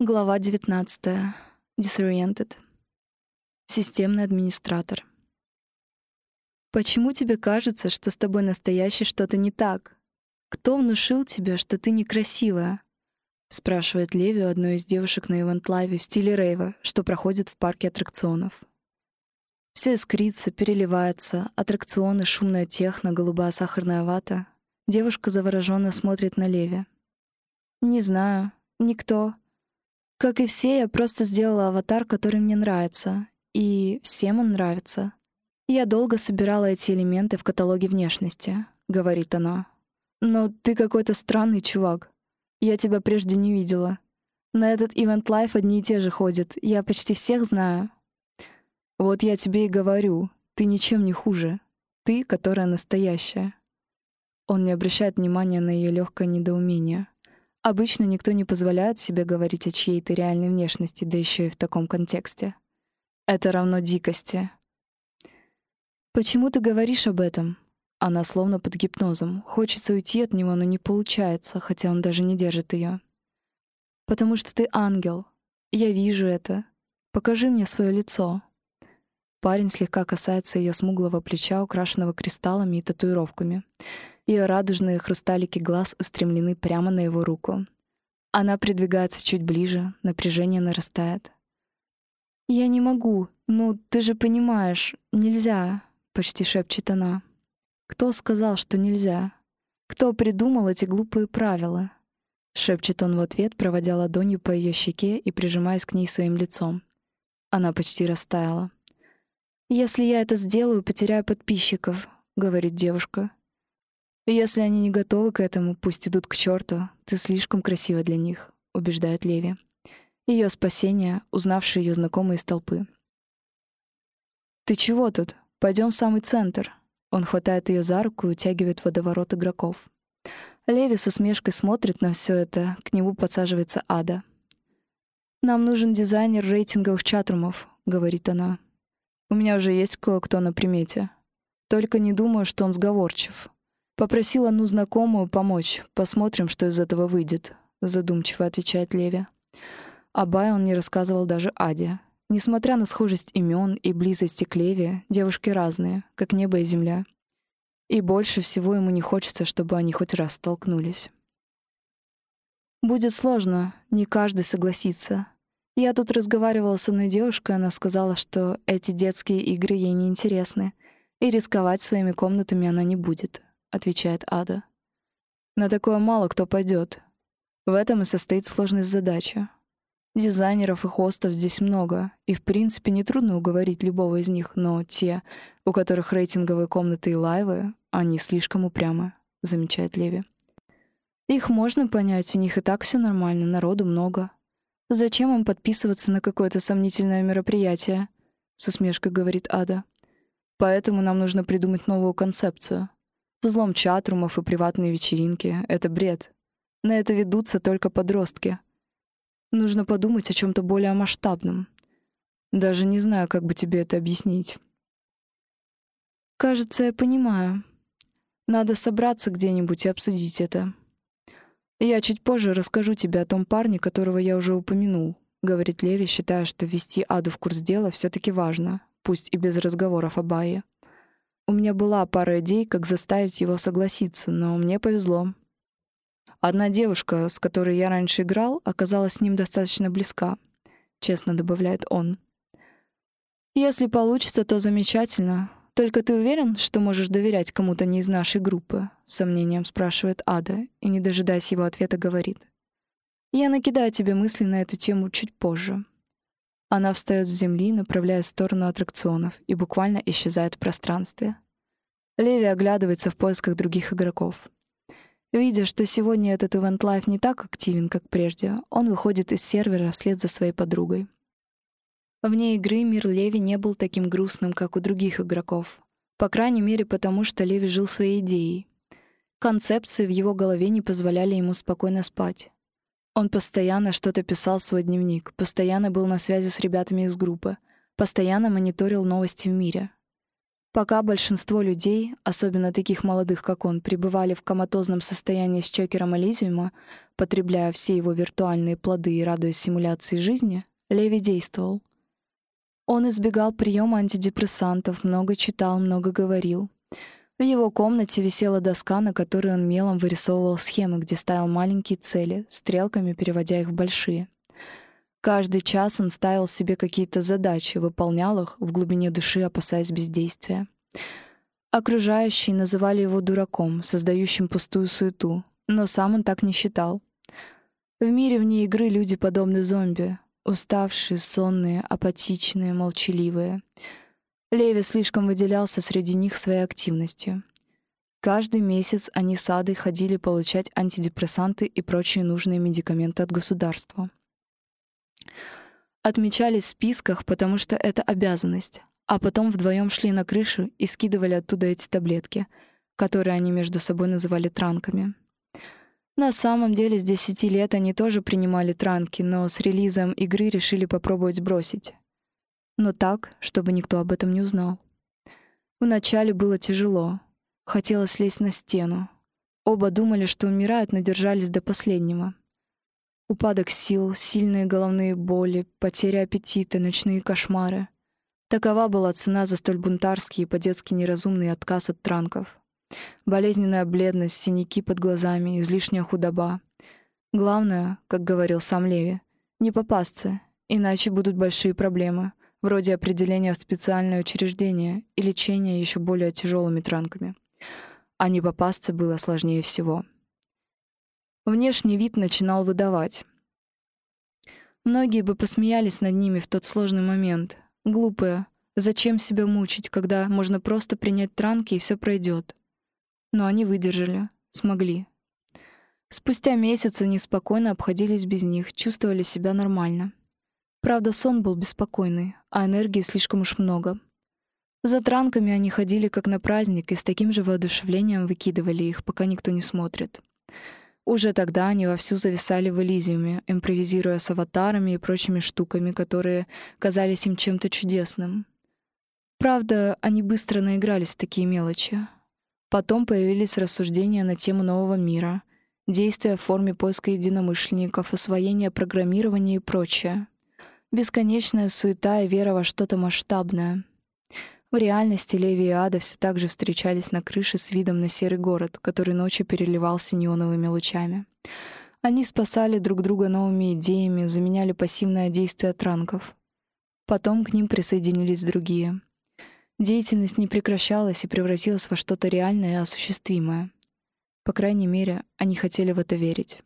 Глава 19. Disoriented. Системный администратор. Почему тебе кажется, что с тобой настоящий что-то не так? Кто внушил тебе, что ты некрасивая? спрашивает Леви у одной из девушек на ивент-лайве в стиле рейва, что проходит в парке аттракционов. Все искрится, переливается, аттракционы, шумная техно, голубая сахарная вата. Девушка завороженно смотрит на Леви. «Не знаю. Никто. Как и все, я просто сделала аватар, который мне нравится. И всем он нравится. Я долго собирала эти элементы в каталоге внешности, говорит она. Но ты какой-то странный чувак. Я тебя прежде не видела. На этот Event Life одни и те же ходят. Я почти всех знаю. Вот я тебе и говорю, ты ничем не хуже. Ты, которая настоящая. Он не обращает внимания на ее легкое недоумение. Обычно никто не позволяет себе говорить о чьей-то реальной внешности, да еще и в таком контексте. Это равно дикости. «Почему ты говоришь об этом?» Она словно под гипнозом. Хочется уйти от него, но не получается, хотя он даже не держит ее. «Потому что ты ангел. Я вижу это. Покажи мне свое лицо». Парень слегка касается ее смуглого плеча, украшенного кристаллами и татуировками. Ее радужные хрусталики глаз устремлены прямо на его руку. Она придвигается чуть ближе, напряжение нарастает. «Я не могу. Ну, ты же понимаешь, нельзя», — почти шепчет она. «Кто сказал, что нельзя? Кто придумал эти глупые правила?» Шепчет он в ответ, проводя ладонью по ее щеке и прижимаясь к ней своим лицом. Она почти растаяла. «Если я это сделаю, потеряю подписчиков», — говорит девушка. «Если они не готовы к этому, пусть идут к черту. Ты слишком красива для них», — убеждает Леви. Ее спасение, узнавший ее знакомый из толпы. «Ты чего тут? Пойдем в самый центр». Он хватает ее за руку и утягивает водоворот игроков. Леви с усмешкой смотрит на все это, к нему подсаживается Ада. «Нам нужен дизайнер рейтинговых чатрумов», — говорит она. «У меня уже есть кое-кто на примете. Только не думаю, что он сговорчив. Попросил одну знакомую помочь. Посмотрим, что из этого выйдет», — задумчиво отвечает Леви. Абай он не рассказывал даже Аде. Несмотря на схожесть имен и близости к Леви, девушки разные, как небо и земля. И больше всего ему не хочется, чтобы они хоть раз столкнулись. Будет сложно, не каждый согласится. Я тут разговаривала с одной девушкой, она сказала, что эти детские игры ей не интересны, и рисковать своими комнатами она не будет отвечает Ада. На такое мало кто пойдет. В этом и состоит сложность задачи. Дизайнеров и хостов здесь много, и в принципе нетрудно уговорить любого из них, но те, у которых рейтинговые комнаты и лайвы, они слишком упрямы, замечает Леви. Их можно понять, у них и так все нормально, народу много. Зачем им подписываться на какое-то сомнительное мероприятие? С усмешкой говорит Ада. Поэтому нам нужно придумать новую концепцию. Взлом чатрумов и приватные вечеринки — это бред. На это ведутся только подростки. Нужно подумать о чем то более масштабном. Даже не знаю, как бы тебе это объяснить. Кажется, я понимаю. Надо собраться где-нибудь и обсудить это. Я чуть позже расскажу тебе о том парне, которого я уже упомянул, говорит Леви, считая, что ввести Аду в курс дела все таки важно, пусть и без разговоров о Бае. У меня была пара идей, как заставить его согласиться, но мне повезло. Одна девушка, с которой я раньше играл, оказалась с ним достаточно близка, честно добавляет он. Если получится, то замечательно. Только ты уверен, что можешь доверять кому-то не из нашей группы? С сомнением спрашивает Ада и, не дожидаясь его ответа, говорит. Я накидаю тебе мысли на эту тему чуть позже. Она встает с земли, направляясь в сторону аттракционов, и буквально исчезает в пространстве. Леви оглядывается в поисках других игроков. Видя, что сегодня этот Event Life не так активен, как прежде, он выходит из сервера вслед за своей подругой. Вне игры мир Леви не был таким грустным, как у других игроков. По крайней мере, потому что Леви жил своей идеей. Концепции в его голове не позволяли ему спокойно спать. Он постоянно что-то писал в свой дневник, постоянно был на связи с ребятами из группы, постоянно мониторил новости в мире. Пока большинство людей, особенно таких молодых, как он, пребывали в коматозном состоянии с чокером Элизиума, потребляя все его виртуальные плоды и радуясь симуляции жизни, Леви действовал. Он избегал приема антидепрессантов, много читал, много говорил. В его комнате висела доска, на которой он мелом вырисовывал схемы, где ставил маленькие цели, стрелками переводя их в большие. Каждый час он ставил себе какие-то задачи, выполнял их, в глубине души опасаясь бездействия. Окружающие называли его дураком, создающим пустую суету, но сам он так не считал. В мире вне игры люди подобны зомби, уставшие, сонные, апатичные, молчаливые. Леви слишком выделялся среди них своей активностью. Каждый месяц они с Адой ходили получать антидепрессанты и прочие нужные медикаменты от государства. Отмечались в списках, потому что это обязанность, а потом вдвоем шли на крышу и скидывали оттуда эти таблетки, которые они между собой называли транками. На самом деле с 10 лет они тоже принимали транки, но с релизом игры решили попробовать бросить. Но так, чтобы никто об этом не узнал. Вначале было тяжело. Хотелось слезть на стену. Оба думали, что умирают, но держались до последнего. Упадок сил, сильные головные боли, потеря аппетита, ночные кошмары. Такова была цена за столь бунтарский и по-детски неразумный отказ от транков. Болезненная бледность, синяки под глазами, излишняя худоба. Главное, как говорил сам Леви, не попасться, иначе будут большие проблемы, вроде определения в специальное учреждение и лечения еще более тяжелыми транками. А не попасться было сложнее всего. Внешний вид начинал выдавать. Многие бы посмеялись над ними в тот сложный момент. Глупые. Зачем себя мучить, когда можно просто принять транки и все пройдет? Но они выдержали. Смогли. Спустя месяцы они спокойно обходились без них, чувствовали себя нормально. Правда, сон был беспокойный, а энергии слишком уж много. За транками они ходили как на праздник и с таким же воодушевлением выкидывали их, пока никто не смотрит. Уже тогда они вовсю зависали в Элизиуме, импровизируя с аватарами и прочими штуками, которые казались им чем-то чудесным. Правда, они быстро наигрались в такие мелочи. Потом появились рассуждения на тему нового мира, действия в форме поиска единомышленников, освоения программирования и прочее. Бесконечная суета и вера во что-то масштабное — в реальности Леви и Ада все так же встречались на крыше с видом на серый город, который ночью переливался неоновыми лучами. Они спасали друг друга новыми идеями, заменяли пассивное действие транков. Потом к ним присоединились другие. Деятельность не прекращалась и превратилась во что-то реальное и осуществимое. По крайней мере, они хотели в это верить.